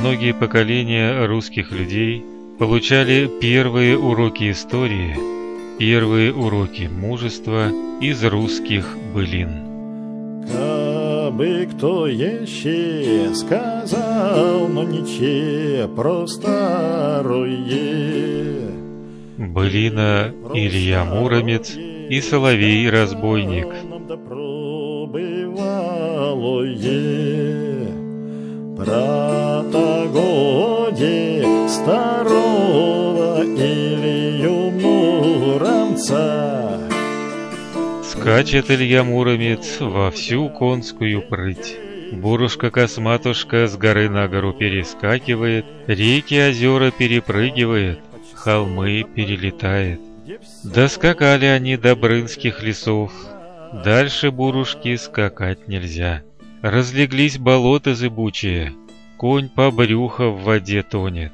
многие поколения русских людей получали первые уроки истории, первые уроки мужества из русских былин. Кабы кто еще сказал, но ниче про старое. Былина Илья Муромец и Соловей-разбойник. Про годе старого Илью Муромца. Скачет Илья Муромец во всю конскую прыть. Бурушка-косматушка с горы на гору перескакивает, реки озера перепрыгивает, холмы перелетает. Доскакали они до брынских лесов, дальше бурушки скакать нельзя. Разлеглись болота зыбучие, конь по брюхо в воде тонет.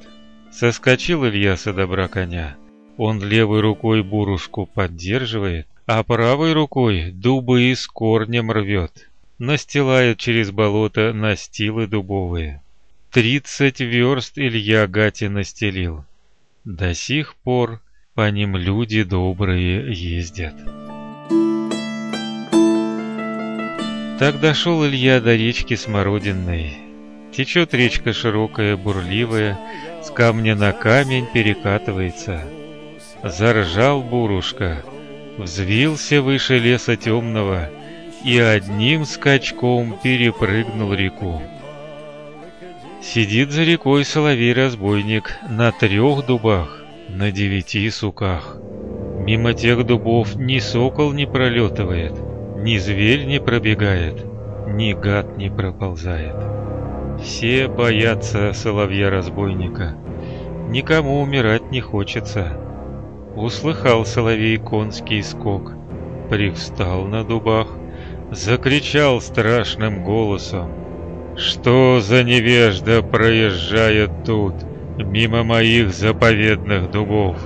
Соскочил Илья со добра коня. Он левой рукой бурушку поддерживает, а правой рукой дубы с корнем рвет. Настилает через болото настилы дубовые. Тридцать верст Илья Гати настелил. До сих пор по ним люди добрые ездят. Так дошел Илья до речки Смородинной. Течет речка широкая, бурливая, с камня на камень перекатывается. Заржал бурушка, взвился выше леса темного и одним скачком перепрыгнул реку. Сидит за рекой соловей-разбойник на трех дубах, на девяти суках. Мимо тех дубов ни сокол не пролетывает, ни зверь не пробегает, ни гад не проползает. Все боятся соловья-разбойника. Никому умирать не хочется. Услыхал соловей конский скок, привстал на дубах, закричал страшным голосом. «Что за невежда проезжает тут, мимо моих заповедных дубов?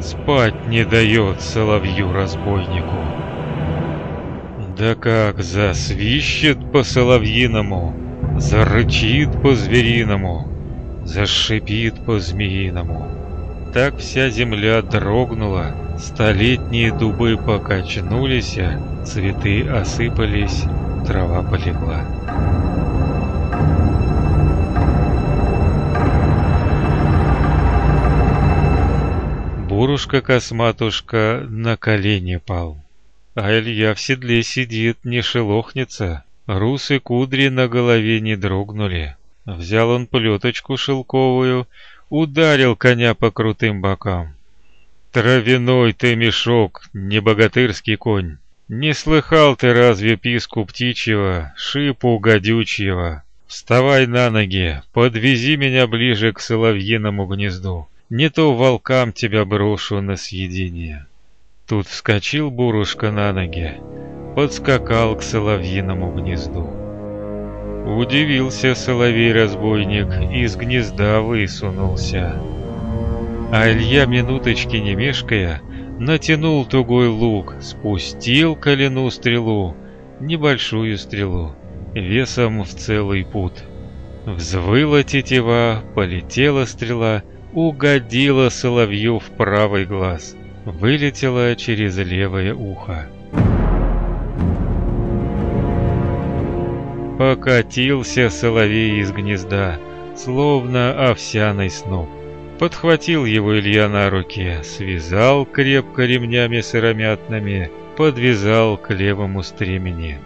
Спать не дает соловью-разбойнику!» Да как засвищет по-соловьиному, зарычит по-звериному, зашипит по-змеиному. Так вся земля дрогнула, столетние дубы покачнулись, цветы осыпались, трава полегла. Бурушка-косматушка на колени пал. А Илья в седле сидит, не шелохнется. Русы кудри на голове не дрогнули. Взял он плеточку шелковую, ударил коня по крутым бокам. Травяной ты мешок, не богатырский конь. Не слыхал ты разве писку птичьего, шипу гадючьего? Вставай на ноги, подвези меня ближе к соловьиному гнезду. Не то волкам тебя брошу на съедение. Тут вскочил Бурушка на ноги, подскакал к соловьиному гнезду. Удивился соловей-разбойник, из гнезда высунулся. А Илья, минуточки не мешкая, натянул тугой лук, спустил колену стрелу, небольшую стрелу, весом в целый пут. Взвыла тетива, полетела стрела, угодила соловью в правый глаз — вылетела через левое ухо. Покатился соловей из гнезда, словно овсяный сноп. Подхватил его Илья на руке, связал крепко ремнями сыромятными, подвязал к левому стремени.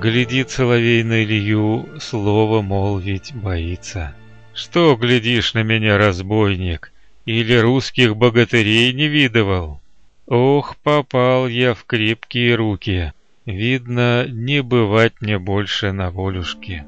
Глядит соловей на Илью, слово молвить боится. «Что глядишь на меня, разбойник? Или русских богатырей не видывал? Ох, попал я в крепкие руки. Видно, не бывать мне больше на волюшке.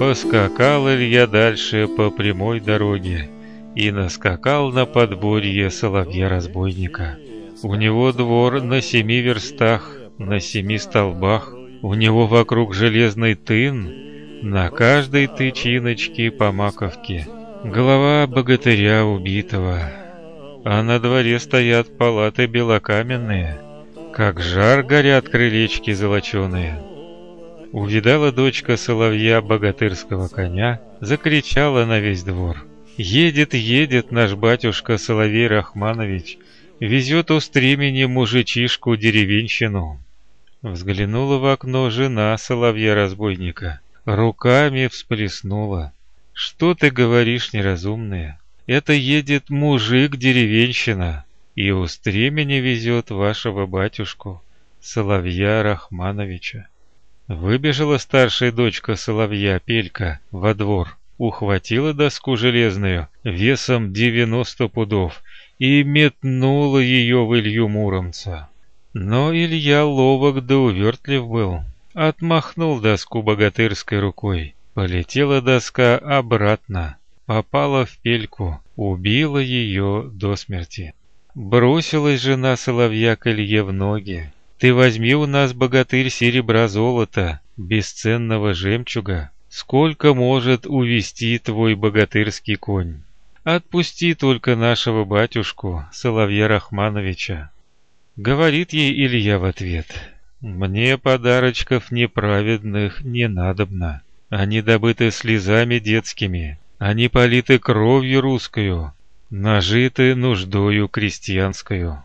Поскакал Илья дальше по прямой дороге и наскакал на подворье соловья-разбойника. У него двор на семи верстах, на семи столбах, у него вокруг железный тын, на каждой тычиночке по маковке голова богатыря убитого, а на дворе стоят палаты белокаменные, как жар горят крылечки золоченые. Увидала дочка соловья богатырского коня, закричала на весь двор. «Едет, едет наш батюшка Соловей Рахманович, везет у стремени мужичишку деревенщину». Взглянула в окно жена соловья-разбойника, руками всплеснула. «Что ты говоришь, неразумная? Это едет мужик-деревенщина, и у стремени везет вашего батюшку, Соловья Рахмановича». Выбежала старшая дочка Соловья, Пелька, во двор, ухватила доску железную весом девяносто пудов и метнула ее в Илью Муромца. Но Илья ловок да увертлив был. Отмахнул доску богатырской рукой. Полетела доска обратно. Попала в пельку. Убила ее до смерти. Бросилась жена соловья к Илье в ноги. «Ты возьми у нас, богатырь, серебра золота, бесценного жемчуга. Сколько может увести твой богатырский конь? Отпусти только нашего батюшку, Соловья Рахмановича. Говорит ей Илья в ответ, «Мне подарочков неправедных не надобно. Они добыты слезами детскими, они политы кровью русскую, нажиты нуждою крестьянскую.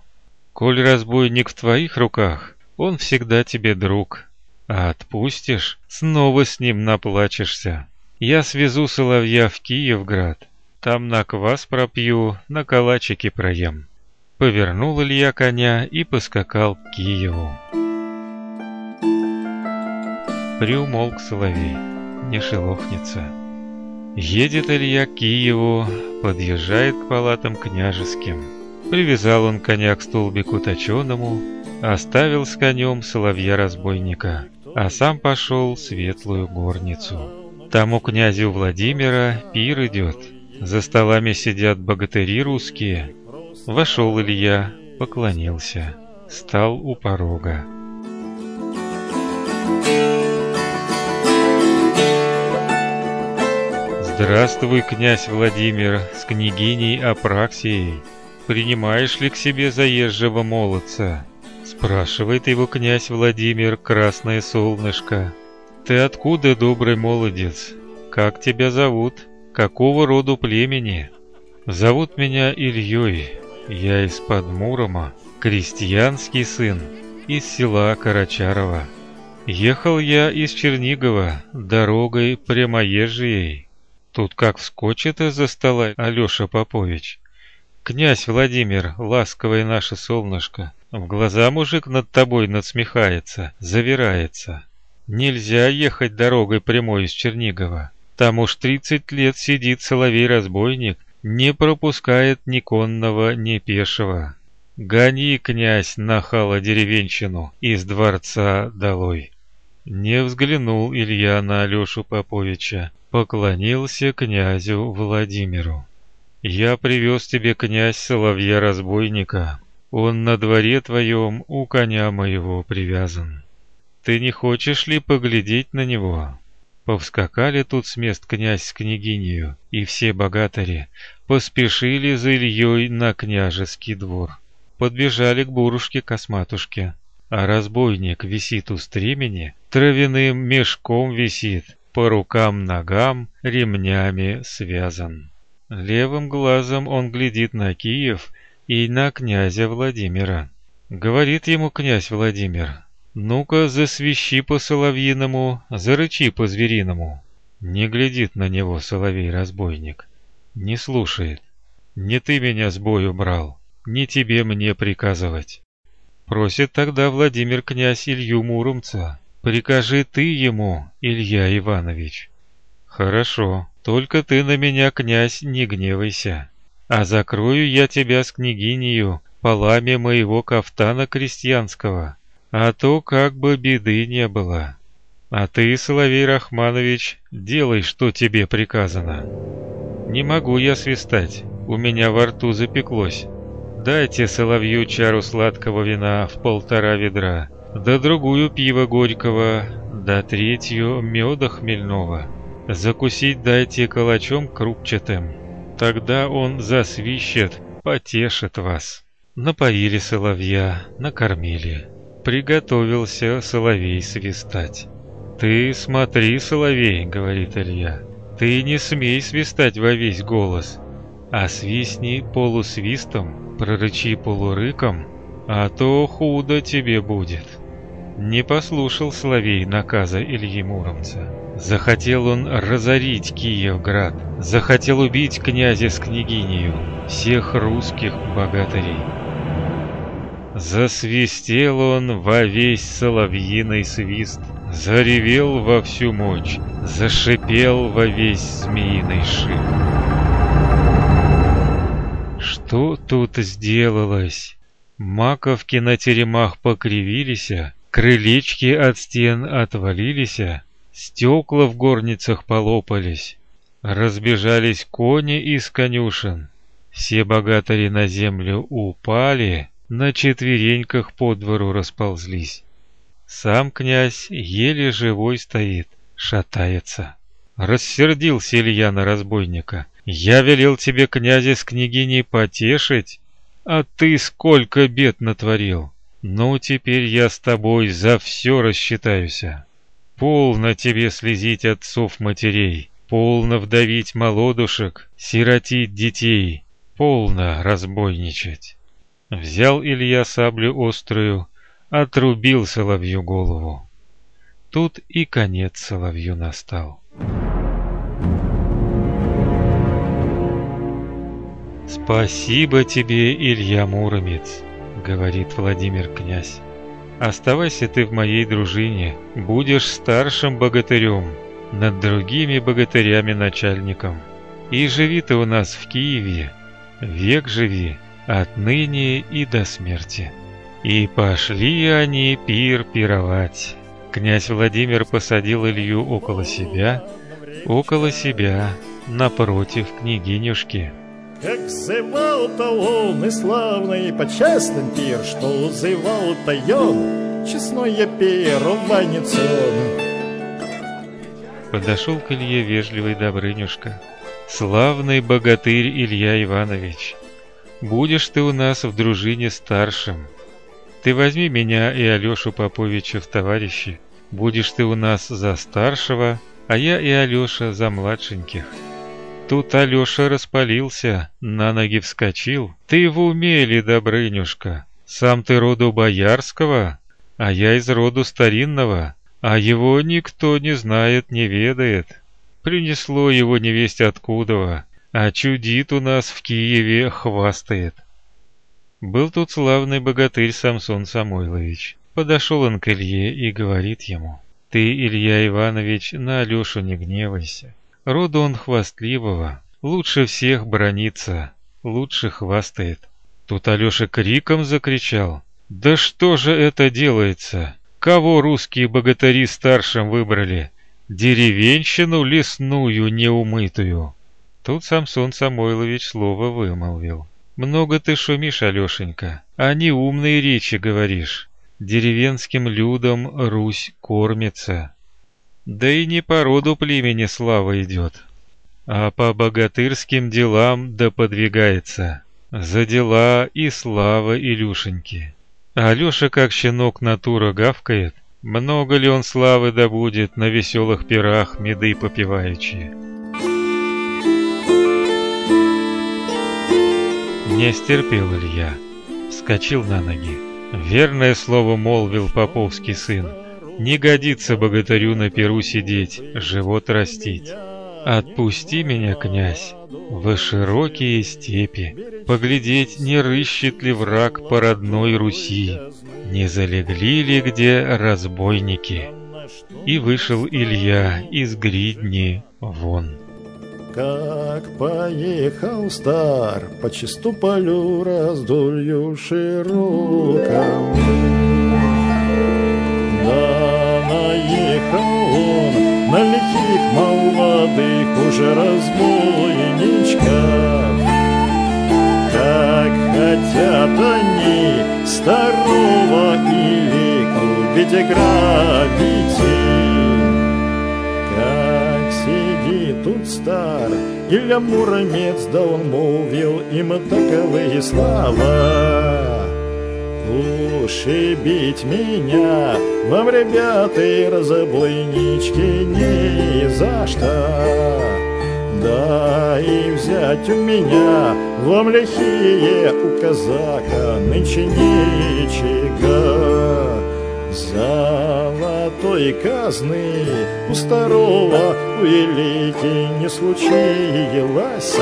Коль разбойник в твоих руках, он всегда тебе друг, а отпустишь, снова с ним наплачешься. Я свезу соловья в Киевград, там на квас пропью, на калачики проем». Повернул Илья коня и поскакал к Киеву. Приумолк соловей, не шелохнется. Едет Илья к Киеву, подъезжает к палатам княжеским. Привязал он коня к столбику точеному, оставил с конем соловья-разбойника, а сам пошел в светлую горницу. Там у князя Владимира пир идет, за столами сидят богатыри русские, Вошел Илья, поклонился, стал у порога. Здравствуй, князь Владимир, с княгиней Апраксией. Принимаешь ли к себе заезжего молодца? Спрашивает его князь Владимир, красное солнышко. Ты откуда, добрый молодец? Как тебя зовут? Какого роду племени? Зовут меня Ильей, я из-под Мурома, крестьянский сын, из села Карачарова. Ехал я из Чернигова дорогой прямоезжией. Тут как вскочит из-за стола Алёша Попович. Князь Владимир, ласковое наше солнышко, в глаза мужик над тобой надсмехается, завирается. Нельзя ехать дорогой прямой из Чернигова. Там уж тридцать лет сидит соловей-разбойник, не пропускает ни конного, ни пешего. Гони, князь, нахала деревенщину из дворца долой. Не взглянул Илья на Алешу Поповича, поклонился князю Владимиру. «Я привез тебе, князь, соловья-разбойника. Он на дворе твоем у коня моего привязан. Ты не хочешь ли поглядеть на него?» Повскакали тут с мест князь с княгинею и все богатыри, поспешили за Ильей на княжеский двор. Подбежали к бурушке-косматушке, а разбойник висит у стремени, травяным мешком висит, по рукам-ногам ремнями связан. Левым глазом он глядит на Киев и на князя Владимира. Говорит ему князь Владимир, «Ну-ка, засвищи по-соловьиному, зарычи по-звериному». Не глядит на него соловей-разбойник, не слушает. «Не ты меня с бою брал, не тебе мне приказывать». Просит тогда Владимир князь Илью Муромца, «Прикажи ты ему, Илья Иванович». «Хорошо, только ты на меня, князь, не гневайся, а закрою я тебя с княгинею полами моего кафтана крестьянского» а то как бы беды не было. А ты, Соловей Рахманович, делай, что тебе приказано. Не могу я свистать, у меня во рту запеклось. Дайте соловью чару сладкого вина в полтора ведра, да другую пива горького, да третью меда хмельного. Закусить дайте калачом крупчатым, тогда он засвищет, потешит вас. Напоили соловья, накормили приготовился соловей свистать. «Ты смотри, соловей», — говорит Илья, — «ты не смей свистать во весь голос, а свистни полусвистом, прорычи полурыком, а то худо тебе будет». Не послушал Соловей наказа Ильи Муромца. Захотел он разорить Киевград, захотел убить князя с княгинею, всех русских богатырей. Засвистел он во весь соловьиный свист, заревел во всю мощь, зашипел во весь змеиный шип. Что тут сделалось? Маковки на теремах покривились, крылечки от стен отвалились, стекла в горницах полопались, разбежались кони из конюшен. Все богатыри на землю упали, на четвереньках по двору расползлись. Сам князь еле живой стоит, шатается. Рассердился Илья на разбойника. «Я велел тебе, князя с княгиней, потешить, а ты сколько бед натворил! Ну, теперь я с тобой за все рассчитаюся. Полно тебе слезить отцов-матерей, полно вдавить молодушек, сиротить детей, полно разбойничать». Взял Илья саблю острую, отрубил соловью голову. Тут и конец соловью настал. «Спасибо тебе, Илья Муромец», — говорит Владимир князь. «Оставайся ты в моей дружине, будешь старшим богатырем, над другими богатырями начальником. И живи ты у нас в Киеве, век живи, отныне и до смерти». И пошли они пир пировать. Князь Владимир посадил Илью около себя, около себя, напротив княгинюшки. Как зывал-то он и славный почестный пир, Что зывал-то он, честное перо ванецон. Подошел к Илье вежливый Добрынюшка. Славный богатырь Илья Иванович, будешь ты у нас в дружине старшим, ты возьми меня и Алёшу Поповича в товарищи. Будешь ты у нас за старшего, а я и Алёша за младшеньких. Тут Алёша распалился, на ноги вскочил. Ты в уме ли, Добрынюшка? Сам ты роду боярского, а я из роду старинного, а его никто не знает, не ведает. Принесло его невесть откуда, а чудит у нас в Киеве, хвастает. Был тут славный богатырь Самсон Самойлович. Подошел он к Илье и говорит ему, «Ты, Илья Иванович, на Алешу не гневайся. Роду он хвастливого, лучше всех бронится, лучше хвастает». Тут Алеша криком закричал, «Да что же это делается? Кого русские богатыри старшим выбрали? Деревенщину лесную неумытую?» Тут Самсон Самойлович слово вымолвил. Много ты шумишь, Алешенька, а не умные речи говоришь. Деревенским людям Русь кормится. Да и не по роду племени слава идет, а по богатырским делам да подвигается. За дела и слава Илюшеньки. Алеша, как щенок натура, гавкает. Много ли он славы добудет на веселых пирах, меды попиваючи? Не стерпел Илья, вскочил на ноги. Верное слово молвил поповский сын. Не годится богатырю на перу сидеть, живот растить. Отпусти меня, князь, в широкие степи, Поглядеть, не рыщет ли враг по родной Руси, Не залегли ли где разбойники. И вышел Илья из гридни вон. Как поехал стар по чисту полю раздолью широком. Молодых уже разбойничков. Как хотят они старого и веку, ведь грабитель тут стар, Илья Муромец, да он мовил им таковые слова. Ушибить меня вам, ребята, разбойнички, не за что. Да и взять у меня вам лихие у казака нынче ничего. Золотой казны у старого у велики не случилось.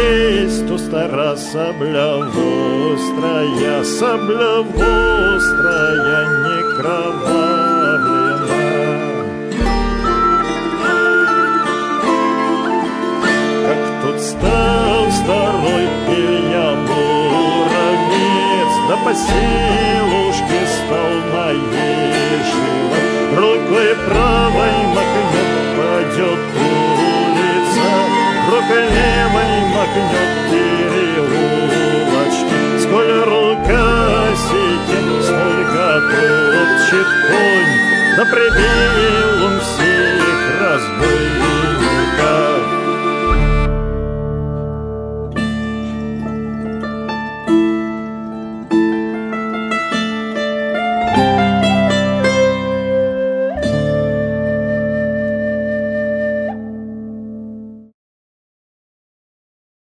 Есть у стара сабля вострая, сабля вострая, не кровавлена. Как тут стал старой Илья Муромец, да по селушке стал наезживать, рукой правой макнет падет улица, рукой левой рычит конь, на пределе он все.